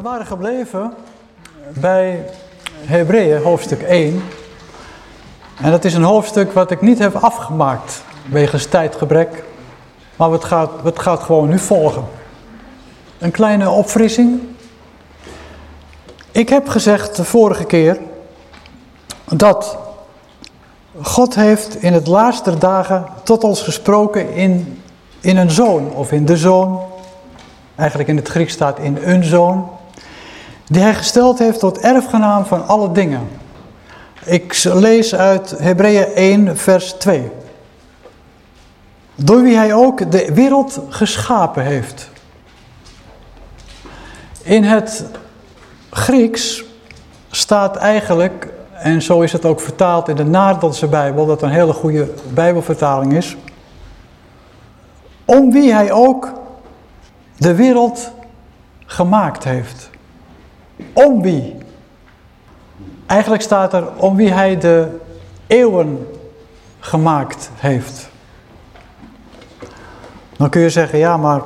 We waren gebleven bij Hebreeën hoofdstuk 1. En dat is een hoofdstuk wat ik niet heb afgemaakt wegens tijdgebrek. Maar het gaat, het gaat gewoon nu volgen. Een kleine opfrissing. Ik heb gezegd de vorige keer dat God heeft in het laatste dagen tot ons gesproken in, in een zoon of in de zoon. Eigenlijk in het Grieks staat in een zoon die hij gesteld heeft tot erfgenaam van alle dingen. Ik lees uit Hebreeën 1 vers 2. Door wie hij ook de wereld geschapen heeft. In het Grieks staat eigenlijk, en zo is het ook vertaald in de Nederlandse Bijbel, dat een hele goede Bijbelvertaling is. Om wie hij ook de wereld gemaakt heeft. Om wie? Eigenlijk staat er om wie hij de eeuwen gemaakt heeft. Dan kun je zeggen, ja maar,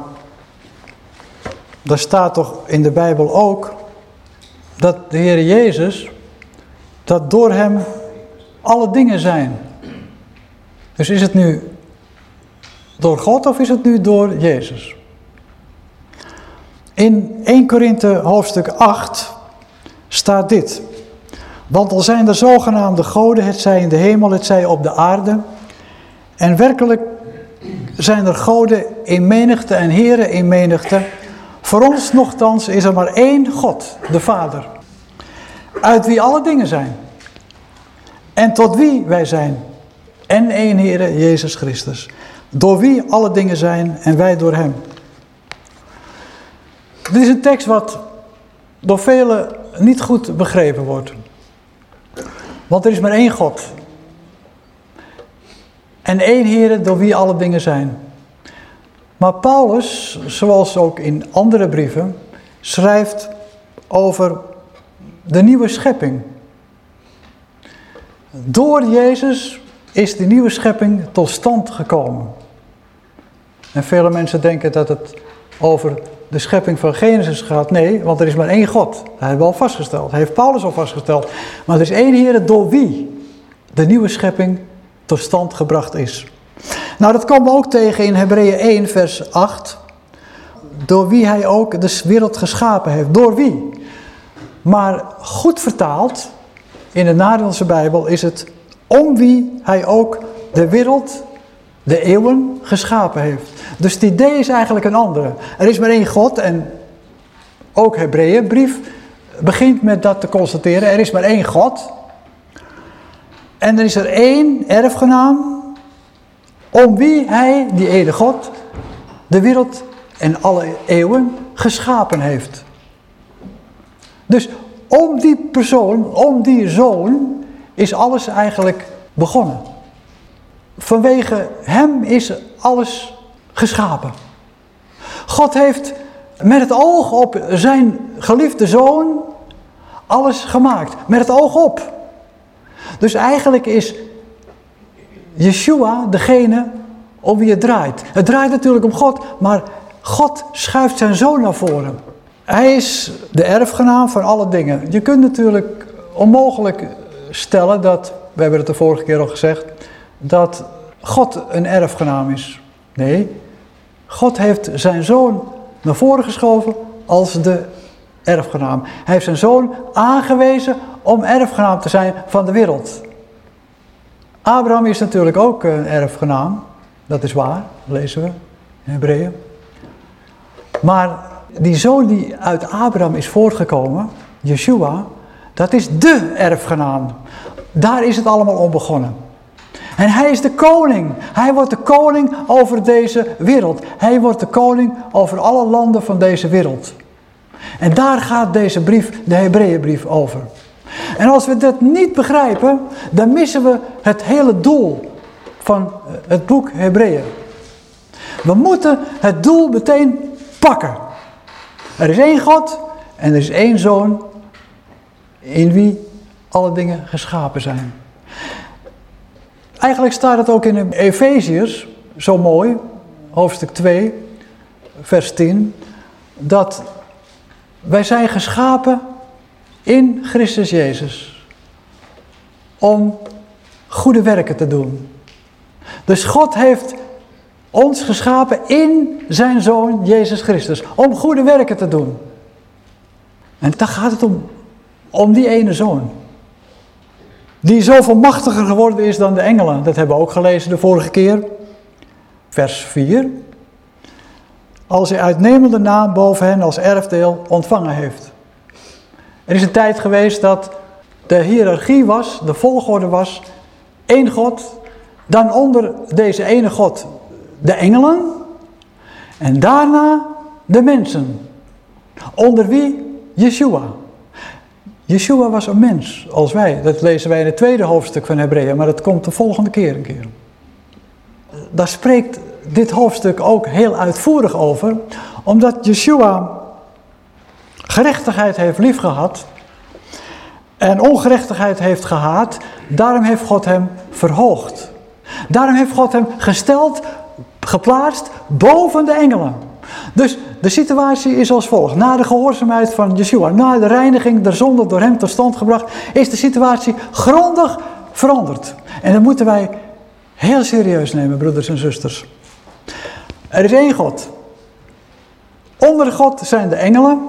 daar staat toch in de Bijbel ook, dat de Heer Jezus, dat door hem alle dingen zijn. Dus is het nu door God of is het nu door Jezus? In 1 Korinthe hoofdstuk 8 staat dit. Want al zijn er zogenaamde goden, het zij in de hemel, het zij op de aarde. En werkelijk zijn er goden in menigte en heren in menigte. Voor ons nogthans is er maar één God, de Vader. Uit wie alle dingen zijn. En tot wie wij zijn. En één Heere, Jezus Christus. Door wie alle dingen zijn en wij door hem. Dit is een tekst wat door velen niet goed begrepen wordt. Want er is maar één God. En één Heer door wie alle dingen zijn. Maar Paulus, zoals ook in andere brieven, schrijft over de nieuwe schepping. Door Jezus is de nieuwe schepping tot stand gekomen. En vele mensen denken dat het over de schepping van Genesis gaat. Nee, want er is maar één God. Dat hebben we al vastgesteld. Dat heeft Paulus al vastgesteld. Maar er is één Heer door wie de nieuwe schepping tot stand gebracht is. Nou, dat komen we ook tegen in Hebreeën 1 vers 8. Door wie hij ook de wereld geschapen heeft. Door wie? Maar goed vertaald, in de Nederlandse Bijbel is het om wie hij ook de wereld de eeuwen geschapen heeft. Dus het idee is eigenlijk een andere. Er is maar één God en ook Hebreeënbrief begint met dat te constateren. Er is maar één God. En er is er één erfgenaam om wie hij, die ene God, de wereld en alle eeuwen geschapen heeft. Dus om die persoon, om die zoon, is alles eigenlijk begonnen. Vanwege hem is alles geschapen. God heeft met het oog op zijn geliefde zoon alles gemaakt. Met het oog op. Dus eigenlijk is Yeshua degene om wie het draait. Het draait natuurlijk om God, maar God schuift zijn zoon naar voren. Hij is de erfgenaam van alle dingen. Je kunt natuurlijk onmogelijk stellen dat, we hebben het de vorige keer al gezegd, dat God een erfgenaam is. Nee, God heeft zijn zoon naar voren geschoven als de erfgenaam. Hij heeft zijn zoon aangewezen om erfgenaam te zijn van de wereld. Abraham is natuurlijk ook een erfgenaam. Dat is waar, lezen we in Hebreeën. Maar die zoon die uit Abraham is voortgekomen, Yeshua, dat is de erfgenaam. Daar is het allemaal om begonnen. En hij is de koning. Hij wordt de koning over deze wereld. Hij wordt de koning over alle landen van deze wereld. En daar gaat deze brief, de Hebreeënbrief, over. En als we dat niet begrijpen, dan missen we het hele doel van het boek Hebreeën. We moeten het doel meteen pakken. Er is één God en er is één Zoon in wie alle dingen geschapen zijn. Eigenlijk staat het ook in Efeziërs, zo mooi, hoofdstuk 2, vers 10, dat Wij zijn geschapen in Christus Jezus om goede werken te doen. Dus God heeft ons geschapen in zijn Zoon Jezus Christus om goede werken te doen. En daar gaat het om, om die ene Zoon. Die zoveel machtiger geworden is dan de engelen. Dat hebben we ook gelezen de vorige keer. Vers 4. Als hij uitnemende naam boven hen als erfdeel ontvangen heeft. Er is een tijd geweest dat de hiërarchie was, de volgorde was, één God, dan onder deze ene God de engelen en daarna de mensen. Onder wie? Yeshua. Yeshua was een mens, als wij. Dat lezen wij in het tweede hoofdstuk van Hebreeën, maar dat komt de volgende keer een keer. Daar spreekt dit hoofdstuk ook heel uitvoerig over, omdat Yeshua gerechtigheid heeft liefgehad en ongerechtigheid heeft gehaat, daarom heeft God hem verhoogd. Daarom heeft God hem gesteld, geplaatst boven de engelen. Dus de situatie is als volgt. Na de gehoorzaamheid van Yeshua, na de reiniging der zonde door hem tot stand gebracht, is de situatie grondig veranderd. En dat moeten wij heel serieus nemen, broeders en zusters. Er is één God. Onder God zijn de engelen.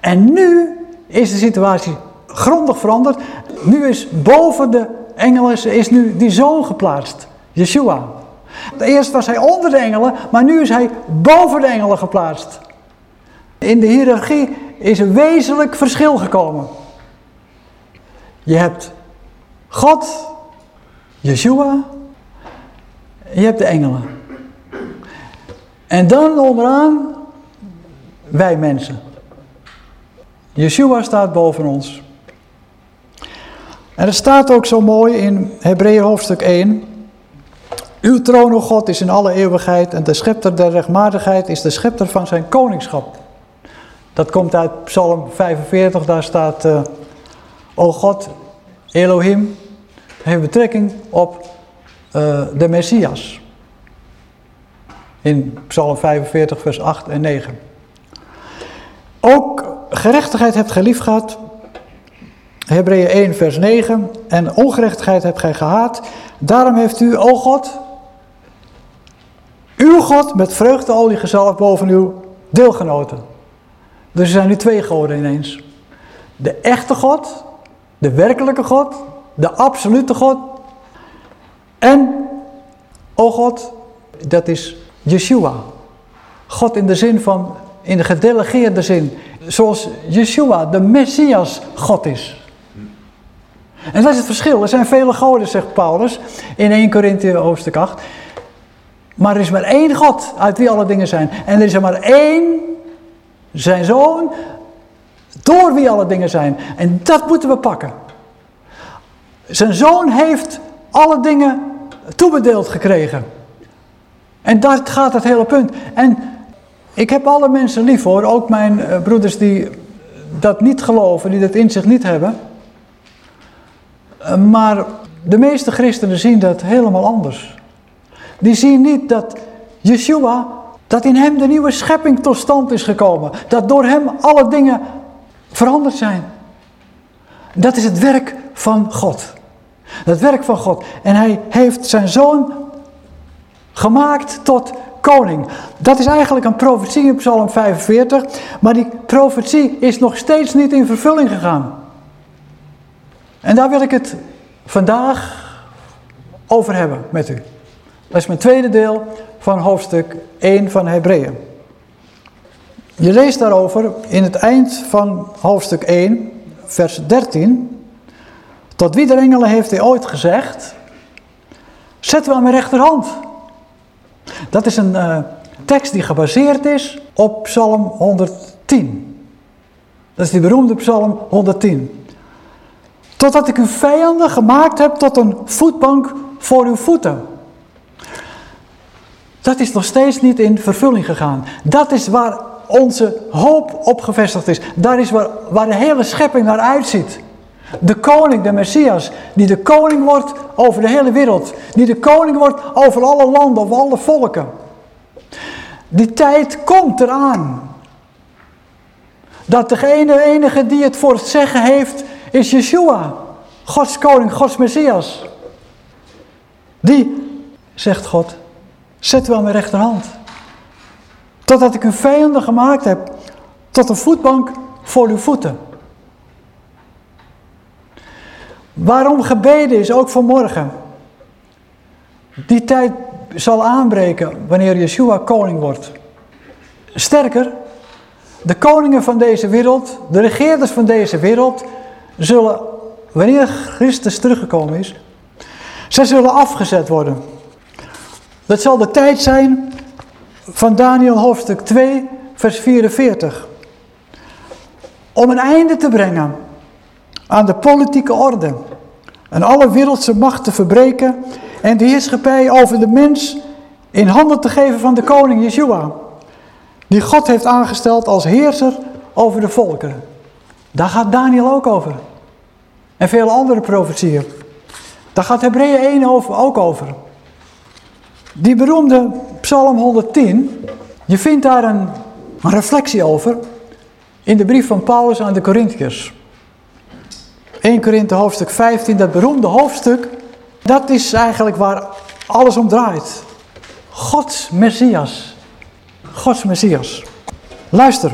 En nu is de situatie grondig veranderd. Nu is boven de engelen is nu die zoon geplaatst. Yeshua. Eerst was hij onder de engelen, maar nu is hij boven de engelen geplaatst. In de hiërarchie is een wezenlijk verschil gekomen. Je hebt God, Yeshua, je hebt de engelen. En dan onderaan wij mensen. Yeshua staat boven ons. En er staat ook zo mooi in Hebreeën hoofdstuk 1. Uw troon, o God, is in alle eeuwigheid en de schepter der rechtmatigheid is de schepter van zijn koningschap. Dat komt uit Psalm 45, daar staat, uh, o God, Elohim, heeft betrekking op uh, de Messias. In Psalm 45, vers 8 en 9. Ook gerechtigheid hebt gij lief gehad, Hebreeën 1 vers 9, en ongerechtigheid hebt gij gehaat, daarom heeft u, o God, uw God met vreugdeolie gezalfd boven uw deelgenoten. Dus er zijn nu twee goden ineens. De echte God, de werkelijke God, de absolute God. En, o God, dat is Yeshua. God in de zin van, in de gedelegeerde zin. Zoals Yeshua, de Messias, God is. En dat is het verschil. Er zijn vele goden, zegt Paulus in 1 Korinthe hoofdstuk 8. Maar er is maar één God uit wie alle dingen zijn. En er is er maar één, zijn zoon, door wie alle dingen zijn. En dat moeten we pakken. Zijn zoon heeft alle dingen toebedeeld gekregen. En daar gaat het hele punt. En ik heb alle mensen lief hoor, ook mijn eh, broeders die dat niet geloven, die dat in zich niet hebben. Eh, maar de meeste christenen zien dat helemaal anders. Die zien niet dat Yeshua, dat in hem de nieuwe schepping tot stand is gekomen. Dat door hem alle dingen veranderd zijn. Dat is het werk van God. Het werk van God. En hij heeft zijn zoon gemaakt tot koning. Dat is eigenlijk een profetie in Psalm 45. Maar die profetie is nog steeds niet in vervulling gegaan. En daar wil ik het vandaag over hebben met u. Dat is mijn tweede deel van hoofdstuk 1 van Hebreeën. Je leest daarover in het eind van hoofdstuk 1, vers 13. Tot wie de engelen heeft hij ooit gezegd, zet we aan mijn rechterhand. Dat is een uh, tekst die gebaseerd is op Psalm 110. Dat is die beroemde Psalm 110. Totdat ik uw vijanden gemaakt heb tot een voetbank voor uw voeten. Dat is nog steeds niet in vervulling gegaan. Dat is waar onze hoop op gevestigd is. Daar is waar, waar de hele schepping naar uitziet. De koning, de Messias, die de koning wordt over de hele wereld. Die de koning wordt over alle landen, over alle volken. Die tijd komt eraan. Dat degene enige die het voor het zeggen heeft, is Yeshua. Gods koning, Gods Messias. Die, zegt God, zet u aan mijn rechterhand. Totdat ik uw vijanden gemaakt heb, tot een voetbank voor uw voeten. Waarom gebeden is, ook vanmorgen. Die tijd zal aanbreken wanneer Yeshua koning wordt. Sterker, de koningen van deze wereld, de regeerders van deze wereld, zullen, wanneer Christus teruggekomen is, zij zullen afgezet worden. Dat zal de tijd zijn van Daniel hoofdstuk 2, vers 44. Om een einde te brengen aan de politieke orde en alle wereldse macht te verbreken en de heerschappij over de mens in handen te geven van de koning Yeshua, die God heeft aangesteld als heerser over de volkeren. Daar gaat Daniel ook over. En vele andere profetieën. Daar gaat Hebreeën 1 over, ook over. Die beroemde Psalm 110, je vindt daar een, reflectie over in de brief van Paulus aan de Corinthiërs. 1 Korinthe hoofdstuk 15, dat beroemde hoofdstuk, dat is eigenlijk waar alles om draait. Gods Messias. Gods Messias. Luister.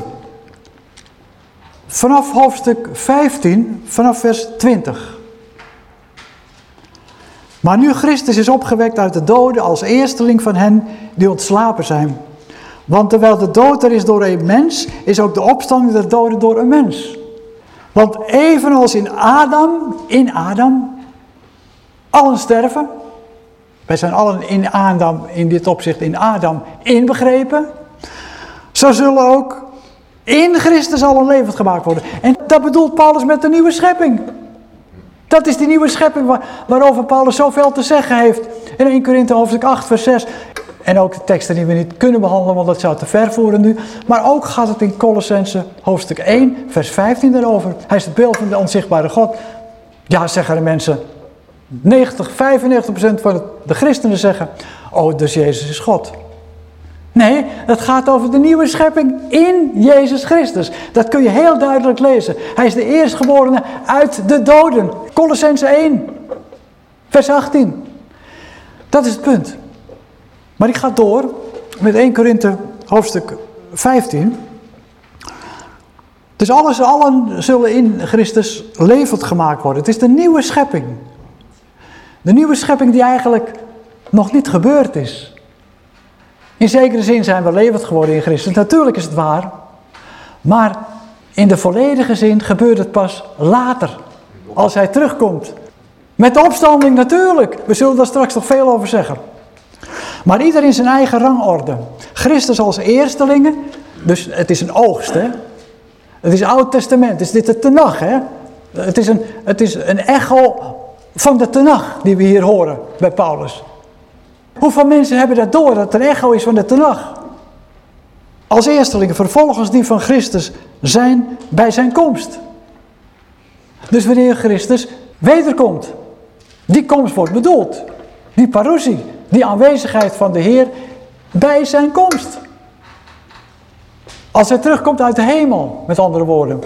Vanaf hoofdstuk 15, vanaf vers 20. Maar nu Christus is opgewekt uit de doden als eersteling van hen die ontslapen zijn. Want terwijl de dood er is door een mens, is ook de opstanding der doden door een mens. Want evenals in Adam, in Adam, allen sterven. Wij zijn allen in Adam, in dit opzicht in Adam, inbegrepen. Zo zullen ook in Christus allen levend gemaakt worden. En dat bedoelt Paulus met de nieuwe schepping. Dat is die nieuwe schepping waar, waarover Paulus zoveel te zeggen heeft. In 1 Korinthe hoofdstuk 8 vers 6. En ook de teksten die we niet kunnen behandelen, want dat zou te ver voeren nu. Maar ook gaat het in Colossense hoofdstuk 1 vers 15 erover. Hij is het beeld van de onzichtbare God. Ja, zeggen de mensen. 90, 95 procent van de christenen zeggen, oh dus Jezus is God. Nee, het gaat over de nieuwe schepping in Jezus Christus. Dat kun je heel duidelijk lezen. Hij is de eerstgeborene uit de doden. Colossense 1, vers 18. Dat is het punt. Maar ik ga door met 1 Korinthe hoofdstuk 15. Dus alles, allen zullen in Christus levend gemaakt worden. Het is de nieuwe schepping. De nieuwe schepping die eigenlijk nog niet gebeurd is. In zekere zin zijn we levend geworden in Christus. Natuurlijk is het waar. Maar in de volledige zin gebeurt het pas later. Als hij terugkomt. Met de opstanding natuurlijk. We zullen daar straks nog veel over zeggen. Maar ieder in zijn eigen rangorde. Christus als eerstelingen. Dus het is een oogst hè. Het is Oud Testament. Is dit de Tenach hè. Het is een, het is een echo van de Tenach die we hier horen bij Paulus. Hoeveel mensen hebben dat door, dat een echo is van de Tenach? Als eerstelingen, vervolgens die van Christus zijn bij zijn komst. Dus wanneer Christus wederkomt, die komst wordt bedoeld. Die parousie, die aanwezigheid van de Heer bij zijn komst. Als hij terugkomt uit de hemel, met andere woorden,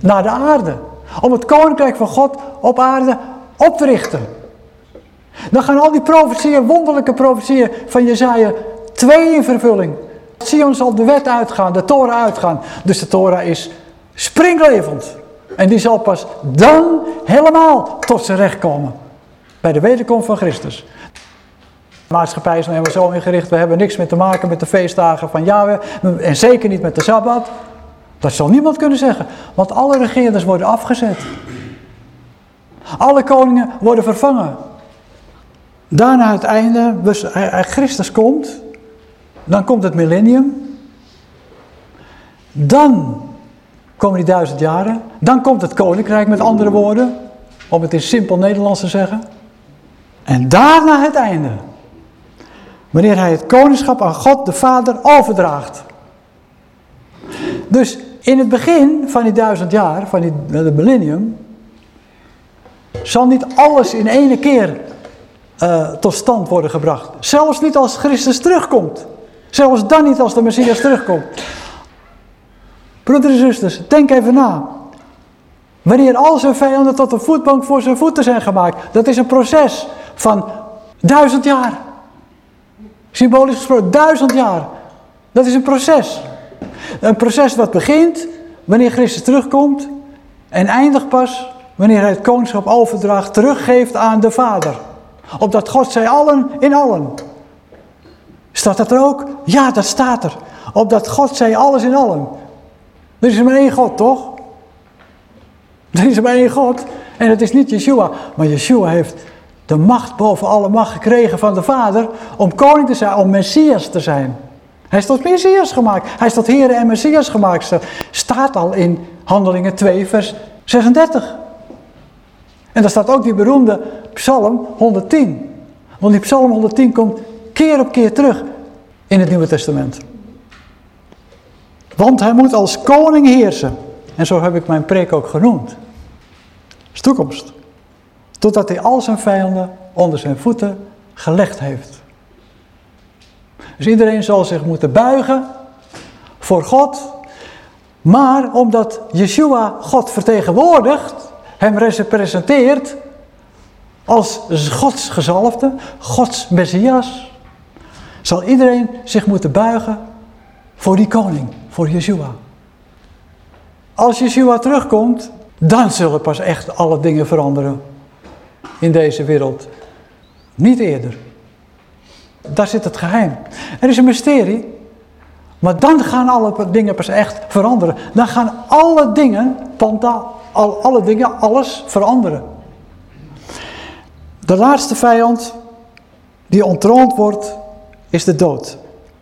naar de aarde. Om het koninkrijk van God op aarde op te richten. Dan gaan al die profetieën, wonderlijke profetieën van Jezaja 2 in vervulling. Sion zal de wet uitgaan, de Torah uitgaan. Dus de Torah is springlevend. En die zal pas dan helemaal tot zijn recht komen. Bij de wederkomst van Christus. De maatschappij is nou helemaal zo ingericht. We hebben niks meer te maken met de feestdagen van Yahweh. En zeker niet met de Sabbat. Dat zal niemand kunnen zeggen. Want alle regeerders worden afgezet. Alle koningen worden vervangen. Daarna het einde, Christus komt, dan komt het millennium. Dan komen die duizend jaren. Dan komt het koninkrijk met andere woorden, om het in simpel Nederlands te zeggen. En daarna het einde. Wanneer hij het koningschap aan God de Vader overdraagt. Dus in het begin van die duizend jaar, van het millennium, zal niet alles in ene keer uh, tot stand worden gebracht. Zelfs niet als Christus terugkomt. Zelfs dan niet als de Messias terugkomt. Broeders en zusters, denk even na. Wanneer al zijn vijanden tot een voetbank voor zijn voeten zijn gemaakt. Dat is een proces van duizend jaar. Symbolisch gesproken, duizend jaar. Dat is een proces. Een proces wat begint wanneer Christus terugkomt en eindigt pas wanneer hij het koningschap overdraagt, teruggeeft aan de Vader. Opdat God zij allen in allen. Staat dat er ook? Ja, dat staat er. Opdat God zij alles in allen. Er is maar één God, toch? Er is maar één God. En het is niet Yeshua. Maar Yeshua heeft de macht boven alle macht gekregen van de Vader om koning te zijn, om Messias te zijn. Hij is tot Messias gemaakt. Hij is tot Heer en Messias gemaakt. Staat al in Handelingen 2 vers 36. En daar staat ook die beroemde Psalm 110. Want die Psalm 110 komt keer op keer terug in het Nieuwe Testament. Want hij moet als koning heersen. En zo heb ik mijn preek ook genoemd. Toekomst. Totdat hij al zijn vijanden onder zijn voeten gelegd heeft. Dus iedereen zal zich moeten buigen voor God. Maar omdat Yeshua God vertegenwoordigt, hem representeert als Gods gezalfde, Gods Messias, zal iedereen zich moeten buigen voor die koning, voor Yeshua. Als Yeshua terugkomt, dan zullen pas echt alle dingen veranderen in deze wereld. Niet eerder. Daar zit het geheim. Er is een mysterie, maar dan gaan alle dingen pas echt veranderen. Dan gaan alle dingen, panta, al, alle dingen, alles veranderen. De laatste vijand die ontroond wordt, is de dood.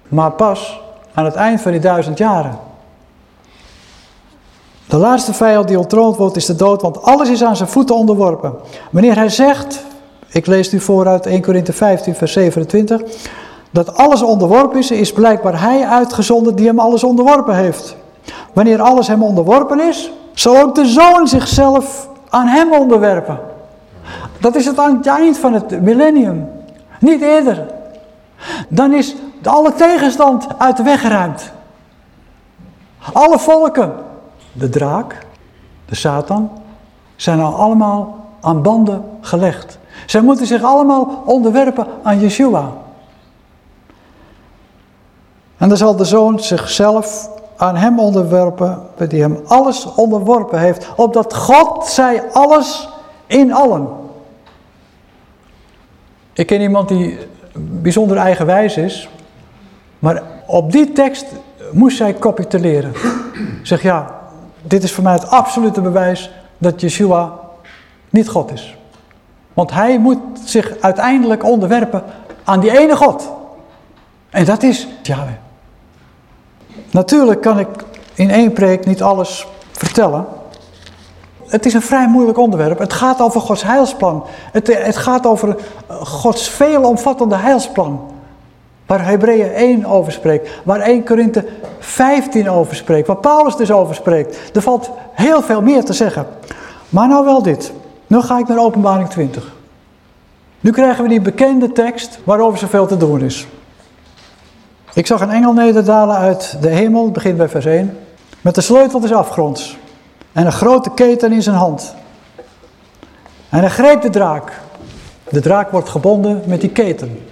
Maar pas aan het eind van die duizend jaren. De laatste vijand die ontroond wordt is de dood, want alles is aan zijn voeten onderworpen. Wanneer hij zegt, ik lees nu vooruit 1 Korinthe 15 vers 27, dat alles onderworpen is, is blijkbaar hij uitgezonden die hem alles onderworpen heeft. Wanneer alles hem onderworpen is, zal ook de zoon zichzelf aan hem onderwerpen. Dat is het aan het eind van het millennium. Niet eerder. Dan is alle tegenstand uit de weg geruimd. Alle volken, de draak, de Satan, zijn al allemaal aan banden gelegd. Zij moeten zich allemaal onderwerpen aan Yeshua. En dan zal de zoon zichzelf aan hem onderwerpen, die hem alles onderworpen heeft, opdat God zij alles in allen. Ik ken iemand die bijzonder eigenwijs is, maar op die tekst moest zij capituleren. Zeg ja, dit is voor mij het absolute bewijs dat Yeshua niet God is. Want hij moet zich uiteindelijk onderwerpen aan die ene God. En dat is Yahweh. Natuurlijk kan ik in één preek niet alles vertellen. Het is een vrij moeilijk onderwerp. Het gaat over Gods heilsplan. Het, het gaat over Gods veelomvattende heilsplan. Waar Hebreeën 1 over spreekt. Waar 1 Korinthe 15 over spreekt. Waar Paulus dus over spreekt. Er valt heel veel meer te zeggen. Maar nou wel dit. Nu ga ik naar openbaring 20. Nu krijgen we die bekende tekst waarover zoveel te doen is. Ik zag een engel nederdalen uit de hemel, het begint bij vers 1, met de sleutel des afgronds en een grote keten in zijn hand. En hij greep de draak. De draak wordt gebonden met die keten.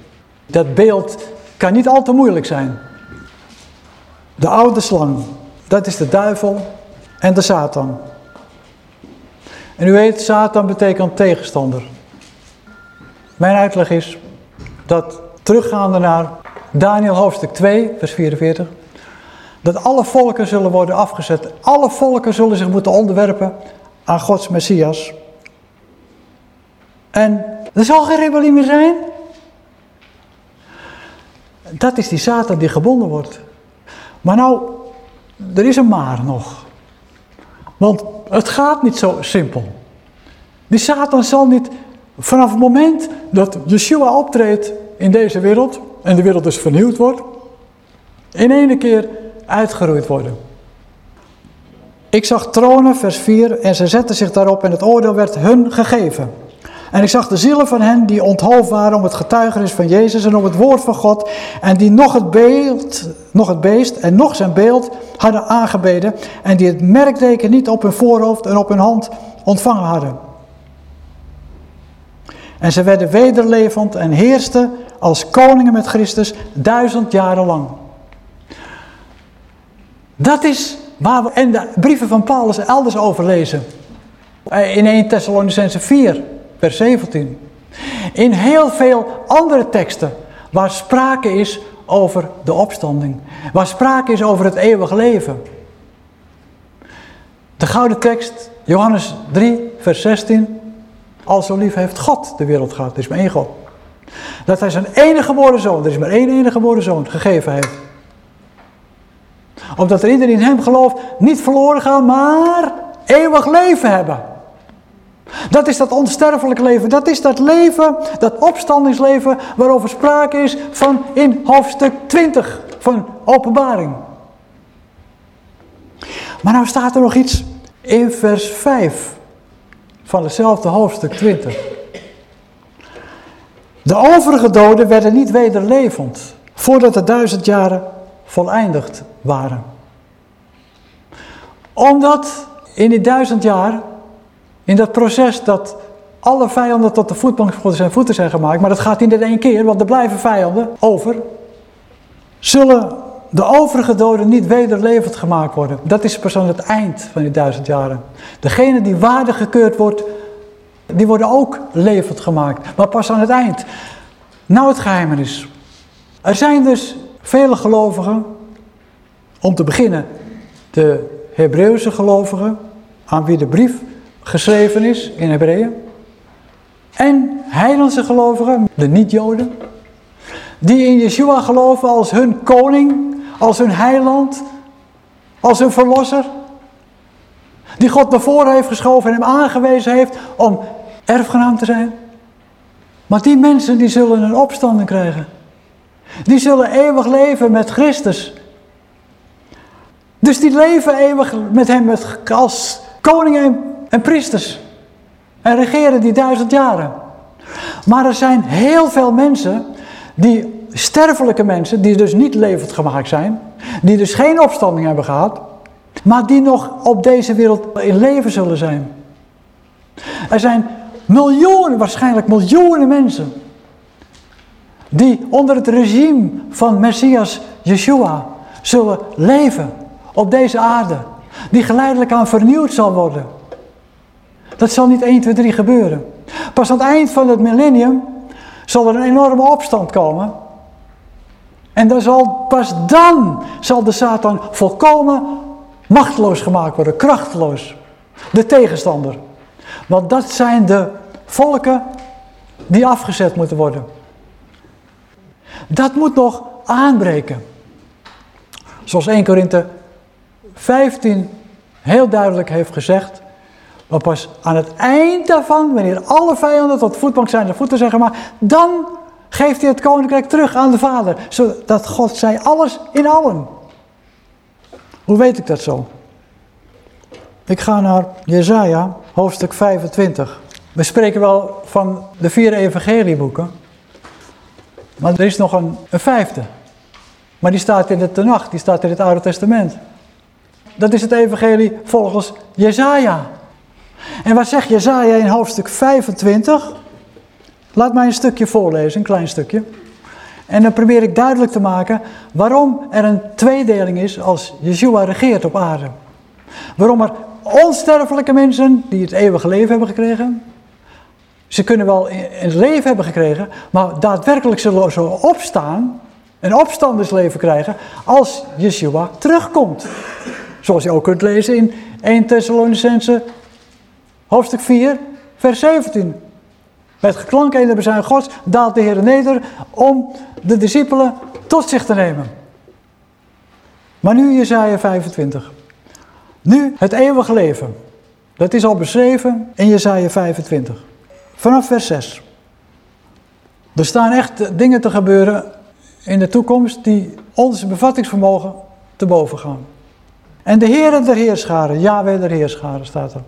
Dat beeld kan niet al te moeilijk zijn. De oude slang, dat is de duivel en de Satan. En u weet, Satan betekent tegenstander. Mijn uitleg is dat teruggaande naar Daniel hoofdstuk 2, vers 44. Dat alle volken zullen worden afgezet. Alle volken zullen zich moeten onderwerpen aan Gods Messias. En er zal geen rebellie meer zijn. Dat is die Satan die gebonden wordt. Maar nou, er is een maar nog. Want het gaat niet zo simpel. Die Satan zal niet vanaf het moment dat Yeshua optreedt in deze wereld, en de wereld dus vernieuwd wordt, in ene keer uitgeroeid worden. Ik zag tronen, vers 4, en ze zetten zich daarop en het oordeel werd hun gegeven. En ik zag de zielen van hen die onthoofd waren om het getuigenis van Jezus en om het woord van God. En die nog het, beeld, nog het beest en nog zijn beeld hadden aangebeden. En die het merkteken niet op hun voorhoofd en op hun hand ontvangen hadden. En ze werden wederlevend en heersten als koningen met Christus duizend jaren lang. Dat is waar we in de brieven van Paulus elders over lezen. Eh, in 1 Thessalonicense 4, vers 17. In heel veel andere teksten waar sprake is over de opstanding. Waar sprake is over het eeuwige leven. De gouden tekst, Johannes 3, vers 16. Al zo lief heeft God de wereld gehad. Er is maar één God. Dat hij zijn enige geboren zoon, er is maar één enige geboren zoon, gegeven heeft. Omdat er iedereen in hem gelooft niet verloren gaan, maar eeuwig leven hebben. Dat is dat onsterfelijk leven. Dat is dat leven, dat opstandingsleven waarover sprake is van in hoofdstuk 20 van openbaring. Maar nou staat er nog iets in vers 5 van hetzelfde hoofdstuk 20. De overige doden werden niet wederlevend voordat de duizend jaren voleindigd waren. Omdat in die duizend jaar, in dat proces dat alle vijanden tot de voetbank zijn voeten zijn gemaakt, maar dat gaat niet in één keer, want er blijven vijanden over, zullen de overige doden niet wederlevend gemaakt worden. Dat is aan het eind van die duizend jaren. Degene die waardig gekeurd wordt, die worden ook levend gemaakt. Maar pas aan het eind. Nou het geheim is. Er zijn dus vele gelovigen. Om te beginnen de Hebreeuwse gelovigen. Aan wie de brief geschreven is in Hebreeën. En heidense gelovigen, de niet-Joden. Die in Yeshua geloven als hun koning als hun heiland, als hun verlosser. Die God naar voren heeft geschoven en hem aangewezen heeft om erfgenaam te zijn. Maar die mensen die zullen een opstanding krijgen. Die zullen eeuwig leven met Christus. Dus die leven eeuwig met hem als koningen en priesters. En regeren die duizend jaren. Maar er zijn heel veel mensen die sterfelijke mensen, die dus niet levend gemaakt zijn, die dus geen opstanding hebben gehad, maar die nog op deze wereld in leven zullen zijn. Er zijn miljoenen, waarschijnlijk miljoenen mensen, die onder het regime van Messias Yeshua zullen leven op deze aarde, die geleidelijk aan vernieuwd zal worden. Dat zal niet 1, 2, 3 gebeuren. Pas aan het eind van het millennium zal er een enorme opstand komen en dan zal, pas dan zal de Satan volkomen machteloos gemaakt worden, krachteloos. De tegenstander. Want dat zijn de volken die afgezet moeten worden. Dat moet nog aanbreken. Zoals 1 Korinthe 15 heel duidelijk heeft gezegd. Maar pas aan het eind daarvan, wanneer alle vijanden tot voetbank zijn de voeten zeggen maar, dan geeft hij het koninkrijk terug aan de vader. Zodat God zij alles in allen. Hoe weet ik dat zo? Ik ga naar Jezaja, hoofdstuk 25. We spreken wel van de vier evangelieboeken. Maar er is nog een, een vijfde. Maar die staat in de Tenach, die staat in het Oude Testament. Dat is het evangelie volgens Jezaja. En wat zegt Jezaja in hoofdstuk 25? Laat mij een stukje voorlezen, een klein stukje. En dan probeer ik duidelijk te maken waarom er een tweedeling is als Yeshua regeert op aarde. Waarom er onsterfelijke mensen die het eeuwige leven hebben gekregen. Ze kunnen wel een leven hebben gekregen, maar daadwerkelijk zullen ze opstaan, een opstandersleven krijgen als Yeshua terugkomt. Zoals je ook kunt lezen in 1 Thessalonicense hoofdstuk 4 vers 17. Met geklank en de bezuin gods daalt de Heer neder om de discipelen tot zich te nemen. Maar nu Jezaja 25. Nu het eeuwige leven. Dat is al beschreven in Jezaja 25. Vanaf vers 6. Er staan echt dingen te gebeuren in de toekomst die ons bevattingsvermogen te boven gaan. En de Heer der Heerscharen, Yahweh der Heerscharen staat er,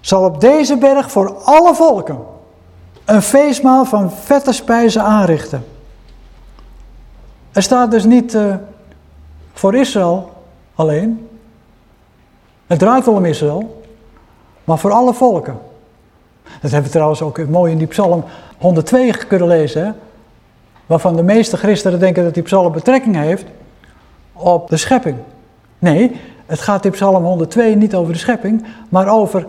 zal op deze berg voor alle volken een feestmaal van vette spijzen aanrichten. Er staat dus niet uh, voor Israël alleen. Het draait wel om Israël, maar voor alle volken. Dat hebben we trouwens ook mooi in die psalm 102 kunnen lezen. Waarvan de meeste christenen denken dat die psalm betrekking heeft op de schepping. Nee, het gaat in psalm 102 niet over de schepping, maar over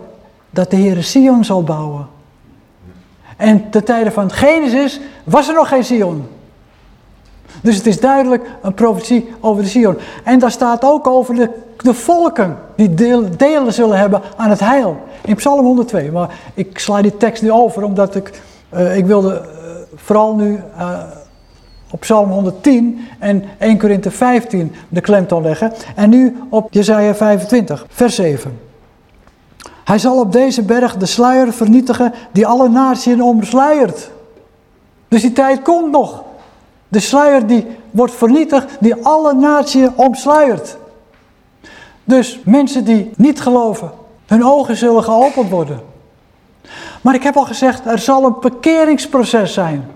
dat de Heer Sion zal bouwen. En te tijden van Genesis was er nog geen Sion. Dus het is duidelijk een profetie over de Sion. En daar staat ook over de, de volken die deel, delen zullen hebben aan het heil. In Psalm 102. Maar ik sla die tekst nu over omdat ik, uh, ik wilde uh, vooral nu uh, op Psalm 110 en 1 Korinthe 15 de klemtoon leggen. En nu op Jesaja 25, vers 7. Hij zal op deze berg de sluier vernietigen die alle naties omsluiert. Dus die tijd komt nog. De sluier die wordt vernietigd, die alle naties omsluiert. Dus mensen die niet geloven, hun ogen zullen geopend worden. Maar ik heb al gezegd, er zal een bekeringsproces zijn.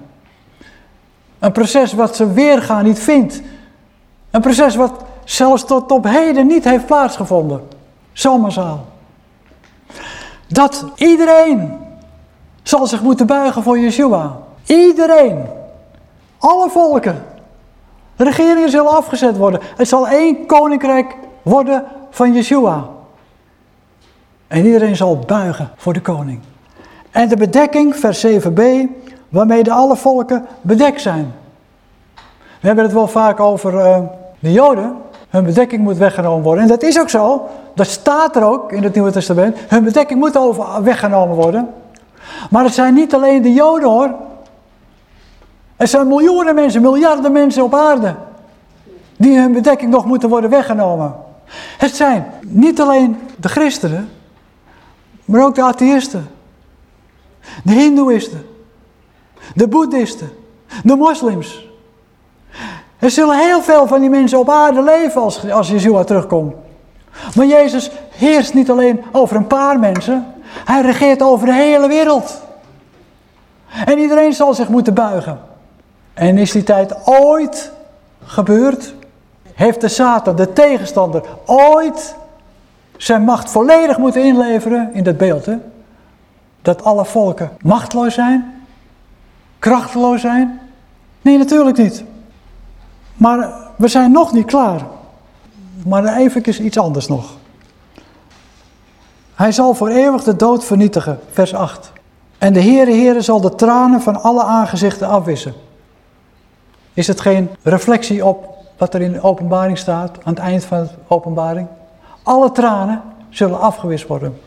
Een proces wat ze weergaan niet vindt. Een proces wat zelfs tot op heden niet heeft plaatsgevonden. Zomaar Dat iedereen zal zich moeten buigen voor Yeshua. Iedereen. Alle volken. De regeringen zullen afgezet worden. Het zal één koninkrijk worden van Yeshua. En iedereen zal buigen voor de koning. En de bedekking, vers 7b, waarmee de alle volken bedekt zijn. We hebben het wel vaak over uh, de Joden. Hun bedekking moet weggenomen worden. En dat is ook zo. Dat staat er ook in het Nieuwe Testament. Hun bedekking moet over, weggenomen worden. Maar het zijn niet alleen de Joden hoor. Er zijn miljoenen mensen, miljarden mensen op aarde. Die hun bedekking nog moeten worden weggenomen. Het zijn niet alleen de christenen. Maar ook de atheïsten. De hindoeïsten. De boeddhisten. De moslims. Er zullen heel veel van die mensen op aarde leven als, als terugkomt. Maar Jezus heerst niet alleen over een paar mensen. Hij regeert over de hele wereld. En iedereen zal zich moeten buigen. En is die tijd ooit gebeurd? Heeft de Satan, de tegenstander, ooit zijn macht volledig moeten inleveren in dat beeld? Hè? Dat alle volken machteloos zijn? Krachteloos zijn? Nee, natuurlijk niet. Maar we zijn nog niet klaar. Maar even iets anders nog. Hij zal voor eeuwig de dood vernietigen, vers 8. En de Heere Heere zal de tranen van alle aangezichten afwissen. Is het geen reflectie op wat er in de openbaring staat, aan het eind van de openbaring? Alle tranen zullen afgewist worden.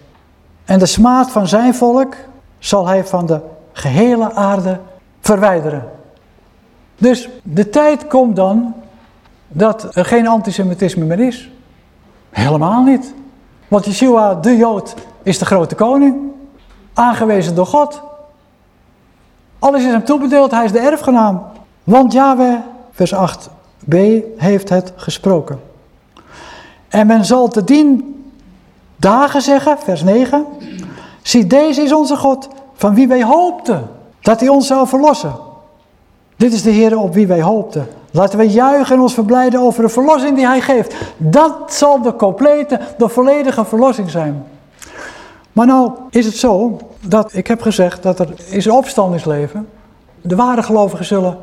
En de smaad van zijn volk zal hij van de gehele aarde verwijderen. Dus de tijd komt dan dat er geen antisemitisme meer is. Helemaal niet. Want Yeshua, de Jood, is de grote koning. Aangewezen door God. Alles is hem toebedeeld, hij is de erfgenaam. Want Yahweh, vers 8b, heeft het gesproken. En men zal te dien dagen zeggen, vers 9. Zie, deze is onze God, van wie wij hoopten dat hij ons zou verlossen. Dit is de Heer op wie wij hoopten. Laten we juichen en ons verblijden over de verlossing die hij geeft. Dat zal de complete, de volledige verlossing zijn. Maar nou is het zo dat ik heb gezegd dat er is een opstandingsleven. De ware gelovigen zullen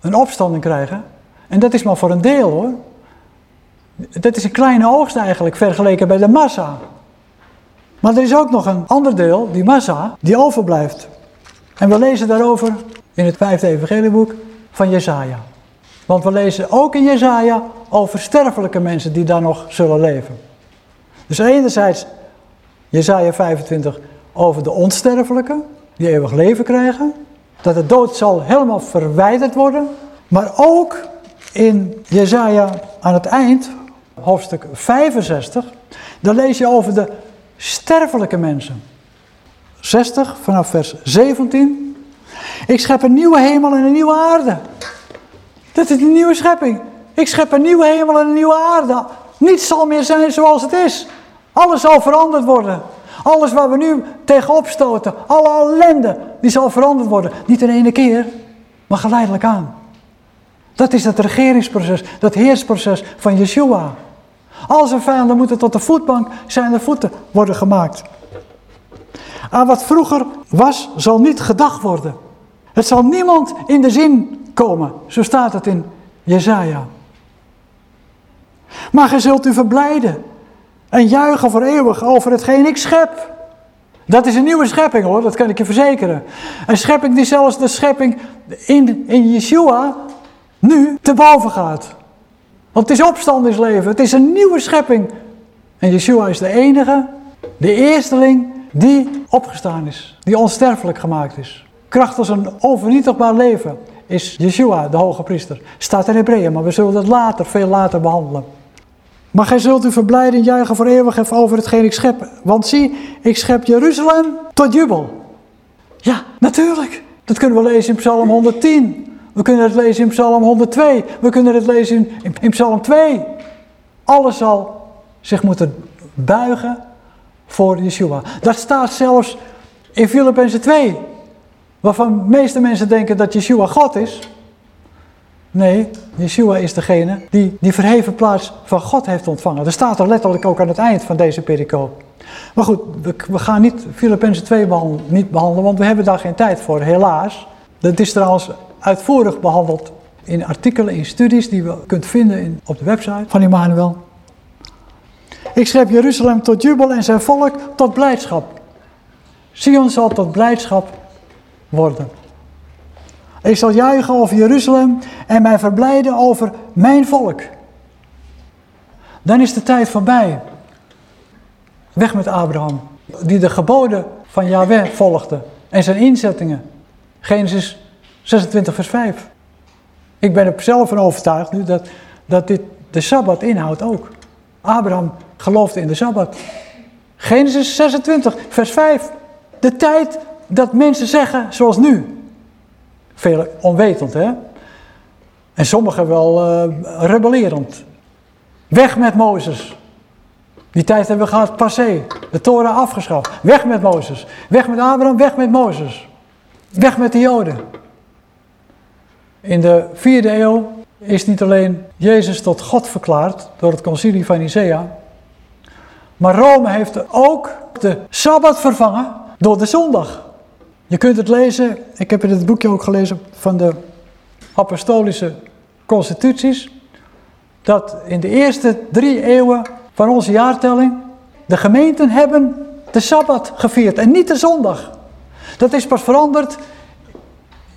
een opstanding krijgen. En dat is maar voor een deel hoor. Dat is een kleine oogst eigenlijk vergeleken bij de massa. Maar er is ook nog een ander deel, die massa, die overblijft. En we lezen daarover in het vijfde evangelieboek van Jezaja. Want we lezen ook in Jezaja over sterfelijke mensen die daar nog zullen leven. Dus enerzijds Jezaja 25 over de onsterfelijke, die eeuwig leven krijgen. Dat de dood zal helemaal verwijderd worden. Maar ook in Jezaja aan het eind, hoofdstuk 65, dan lees je over de sterfelijke mensen. 60 vanaf vers 17 ik schep een nieuwe hemel en een nieuwe aarde. Dat is een nieuwe schepping. Ik schep een nieuwe hemel en een nieuwe aarde. Niets zal meer zijn zoals het is. Alles zal veranderd worden. Alles waar we nu tegenop stoten, alle ellende, die zal veranderd worden. Niet in één keer, maar geleidelijk aan. Dat is het regeringsproces, dat heersproces van Yeshua. Al zijn vijanden moeten tot de voetbank zijn de voeten worden gemaakt. Aan wat vroeger was, zal niet gedacht worden. Het zal niemand in de zin komen, zo staat het in Jezaja. Maar gij zult u verblijden en juichen voor eeuwig over hetgeen ik schep. Dat is een nieuwe schepping hoor, dat kan ik je verzekeren. Een schepping die zelfs de schepping in, in Yeshua nu te boven gaat. Want het is opstandingsleven, het is een nieuwe schepping. En Yeshua is de enige, de eersteling die opgestaan is, die onsterfelijk gemaakt is. Krachtens een onvernietigbaar leven is Yeshua, de hoge priester. Staat in Hebreeën, maar we zullen dat later, veel later behandelen. Maar gij zult u verblijden en juichen voor eeuwig over hetgeen ik schep. Want zie, ik schep Jeruzalem tot jubel. Ja, natuurlijk. Dat kunnen we lezen in Psalm 110. We kunnen het lezen in Psalm 102. We kunnen het lezen in, in, Psalm 2. Alles zal zich moeten buigen voor Yeshua. Dat staat zelfs in Filippenzen 2. Waarvan de meeste mensen denken dat Yeshua God is. Nee, Yeshua is degene die die verheven plaats van God heeft ontvangen. Dat staat er letterlijk ook aan het eind van deze pericoop. Maar goed, we, gaan niet Filippenzen 2 behandelen, niet behandelen, want we hebben daar geen tijd voor, helaas. Dat is trouwens uitvoerig behandeld in artikelen, in studies die we kunt vinden in, op de website van Immanuel. Ik schrijf Jeruzalem tot jubel en zijn volk tot blijdschap. Sion zal tot blijdschap worden. Ik zal juichen over Jeruzalem en mij verblijden over mijn volk. Dan is de tijd voorbij. Weg met Abraham, die de geboden van Yahweh volgde en zijn inzettingen. Genesis 26 vers 5. Ik ben er zelf van overtuigd nu dat, dat dit de Sabbat inhoudt ook. Abraham geloofde in de Sabbat. Genesis 26 vers 5. De tijd dat mensen zeggen zoals nu. Veel onwetend, hè? En sommigen wel uh, rebellerend. Weg met Mozes. Die tijd hebben we gehad, passé. De toren afgeschaft. Weg met Mozes. Weg met Abraham, weg met Mozes. Weg met de Joden. In de vierde eeuw is niet alleen Jezus tot God verklaard door het concilie van Nicea. Maar Rome heeft ook de Sabbat vervangen door de zondag. Je kunt het lezen, ik heb in het boekje ook gelezen van de apostolische constituties, dat in de eerste drie eeuwen van onze jaartelling de gemeenten hebben de Sabbat gevierd en niet de zondag. Dat is pas veranderd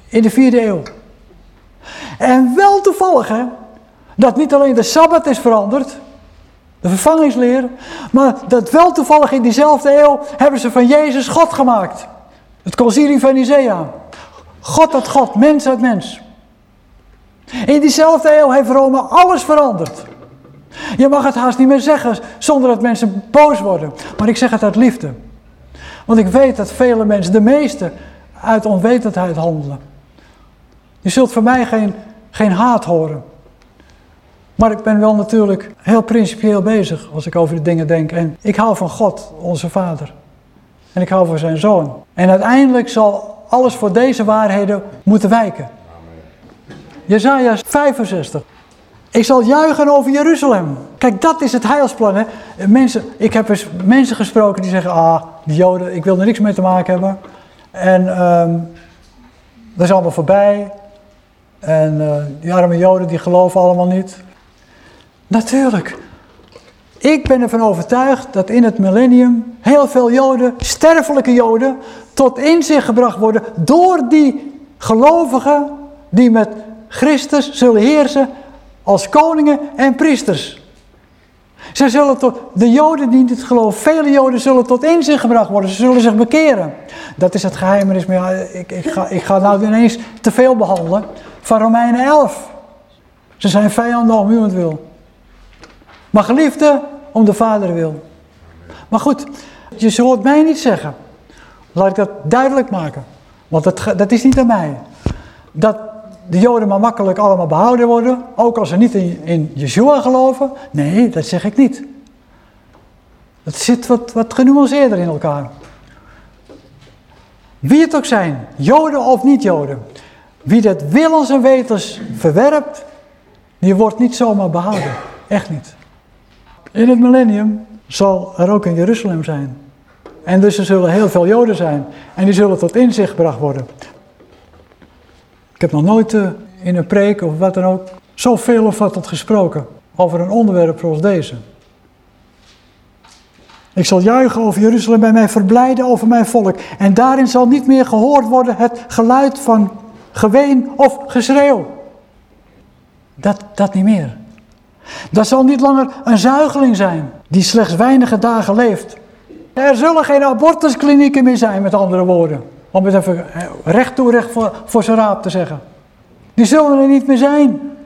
in de vierde eeuw. En wel toevallig dat niet alleen de Sabbat is veranderd, de vervangingsleer, maar dat wel toevallig in diezelfde eeuw hebben ze van Jezus God gemaakt. Het concilie van Nicea. God uit God, mens uit mens. In diezelfde eeuw heeft Rome alles veranderd. Je mag het haast niet meer zeggen zonder dat mensen boos worden. Maar ik zeg het uit liefde. Want ik weet dat vele mensen, de meeste, uit onwetendheid handelen. Je zult van mij geen, geen haat horen. Maar ik ben wel natuurlijk heel principieel bezig als ik over die dingen denk. En ik hou van God, onze Vader. En ik hou van zijn zoon. En uiteindelijk zal alles voor deze waarheden moeten wijken. Jezaja 65. Ik zal juichen over Jeruzalem. Kijk, dat is het heilsplan. Hè? Mensen, ik heb mensen gesproken die zeggen, ah, die joden, ik wil er niks mee te maken hebben. En um, dat is allemaal voorbij. En uh, die arme joden, die geloven allemaal niet. Natuurlijk, ik ben ervan overtuigd dat in het millennium heel veel joden, sterfelijke joden, tot inzicht gebracht worden door die gelovigen die met Christus zullen heersen als koningen en priesters. Zij zullen tot, de joden die dit geloven, vele joden zullen tot inzicht gebracht worden. Ze zullen zich bekeren. Dat is het geheimenis, maar ik, ik, ga, ik ga nou ineens te veel behandelen. Van Romeinen 11. Ze zijn vijanden om het wil. Maar geliefde, om de vader wil. Maar goed, je hoort mij niet zeggen. Laat ik dat duidelijk maken. Want dat, dat is niet aan mij. Dat de joden maar makkelijk allemaal behouden worden. Ook als ze niet in, in Yeshua geloven. Nee, dat zeg ik niet. Het zit wat, wat genuanceerder in elkaar. Wie het ook zijn, Joden of niet-Joden. Wie dat willens en wetens verwerpt, die wordt niet zomaar behouden. Echt niet. In het millennium zal er ook in Jeruzalem zijn. En dus er zullen heel veel Joden zijn. En die zullen tot inzicht gebracht worden. Ik heb nog nooit uh, in een preek of wat dan ook zoveel of wat tot gesproken over een onderwerp zoals deze. Ik zal juichen over Jeruzalem en mij verblijden over mijn volk. En daarin zal niet meer gehoord worden het geluid van geween of geschreeuw. Dat, dat niet meer. Dat zal niet langer een zuigeling zijn die slechts weinige dagen leeft. Er zullen geen abortusklinieken meer zijn, met andere woorden. Om het even recht toe recht voor, voor zijn raap te zeggen. Die zullen er niet meer zijn.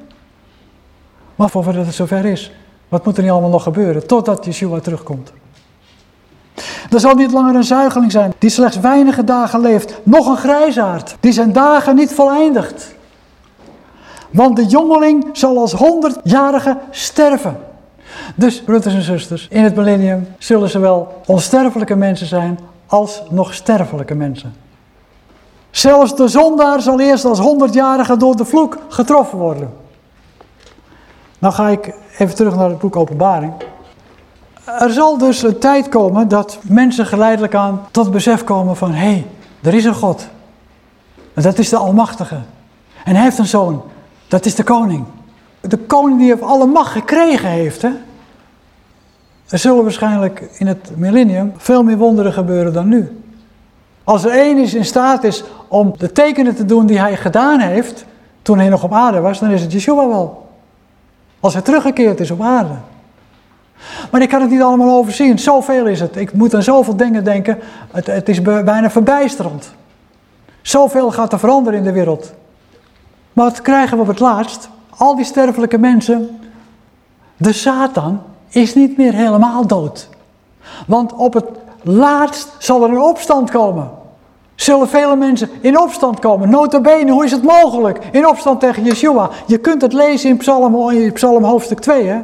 Maar voordat het zover is, wat moet er niet allemaal nog gebeuren totdat Yeshua terugkomt? Er zal niet langer een zuigeling zijn die slechts weinige dagen leeft, nog een grijzaard die zijn dagen niet voleindigt. Want de jongeling zal als honderdjarige sterven. Dus, broeders en zusters, in het millennium zullen zowel onsterfelijke mensen zijn als nog sterfelijke mensen. Zelfs de zondaar zal eerst als honderdjarige door de vloek getroffen worden. Nou ga ik even terug naar het boek Openbaring. Er zal dus een tijd komen dat mensen geleidelijk aan tot besef komen van... hé, hey, er is een God. Dat is de Almachtige. En hij heeft een zoon. Dat is de koning. De koning die alle macht gekregen heeft. Hè? Er zullen waarschijnlijk in het millennium veel meer wonderen gebeuren dan nu. Als er één is in staat is om de tekenen te doen die hij gedaan heeft... toen hij nog op aarde was, dan is het Yeshua wel. Als hij teruggekeerd is op aarde. Maar ik kan het niet allemaal overzien. Zoveel is het. Ik moet aan zoveel dingen denken. Het, het is bijna verbijsterend. Zoveel gaat er veranderen in de wereld. Maar wat krijgen we op het laatst? Al die sterfelijke mensen. De Satan is niet meer helemaal dood. Want op het laatst zal er een opstand komen. Zullen vele mensen in opstand komen. Notabene, hoe is het mogelijk? In opstand tegen Yeshua. Je kunt het lezen in Psalm, in Psalm hoofdstuk 2. Hè?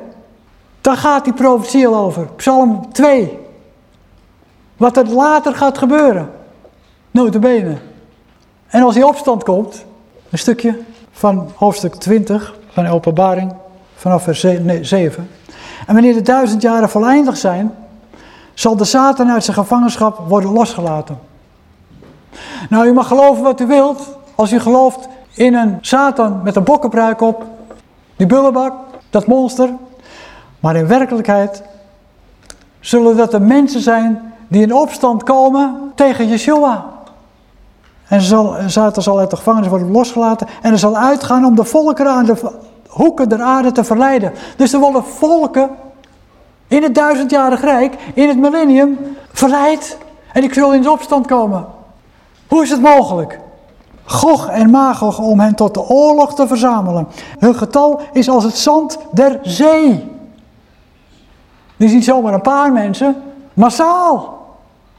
Daar gaat die profetie al over. Psalm 2. Wat er later gaat gebeuren. Notabene. En als die opstand komt, een stukje van hoofdstuk 20 van openbaring, vanaf vers 7. En wanneer de duizend jaren voleindigd zijn, zal de Satan uit zijn gevangenschap worden losgelaten. Nou, u mag geloven wat u wilt. Als u gelooft in een Satan met een bokkenpruik op, die bullebak, dat monster. Maar in werkelijkheid zullen dat de mensen zijn die in opstand komen tegen Yeshua. En zal, Satan zal uit de gevangenis worden losgelaten en er zal uitgaan om de volkeren aan de hoeken der aarde te verleiden. Dus er worden volken in het duizendjarig rijk, in het millennium, verleid. En die zullen in de opstand komen. Hoe is het mogelijk? Gog en Magog om hen tot de oorlog te verzamelen. Hun getal is als het zand der zee. Is niet zomaar een paar mensen, massaal.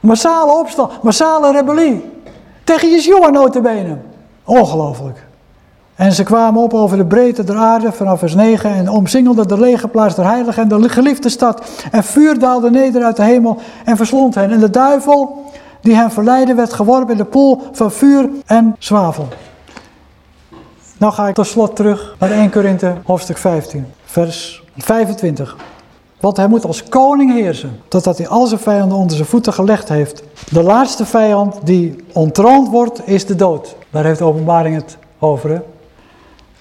Massale opstand, massale rebellie. Tegen Yeshua notabene. Ongelooflijk. En ze kwamen op over de breedte der aarde vanaf vers 9 en omsingelden de legerplaats der heilige en de geliefde stad. En vuur daalde neder uit de hemel en verslond hen. En de duivel die hen verleidde werd geworpen in de poel van vuur en zwavel. Nou ga ik tot slot terug naar 1 Korinthe hoofdstuk 15 vers 25. Want hij moet als koning heersen, totdat hij al zijn vijanden onder zijn voeten gelegd heeft. De laatste vijand die ontroond wordt, is de dood. Daar heeft de openbaring het over.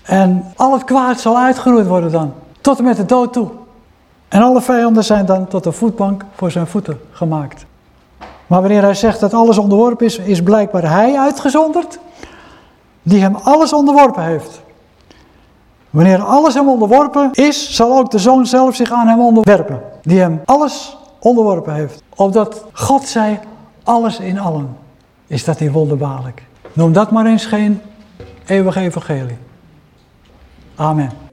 En al het kwaad zal uitgeroeid worden dan, tot en met de dood toe. En alle vijanden zijn dan tot een voetbank voor zijn voeten gemaakt. Maar wanneer hij zegt dat alles onderworpen is, is blijkbaar hij uitgezonderd, die hem alles onderworpen heeft. Wanneer alles hem onderworpen is, zal ook de zoon zelf zich aan hem onderwerpen. Die hem alles onderworpen heeft. Opdat God zei, alles in allen. Is dat niet wonderbaarlijk? Noem dat maar eens geen eeuwige evangelie. Amen.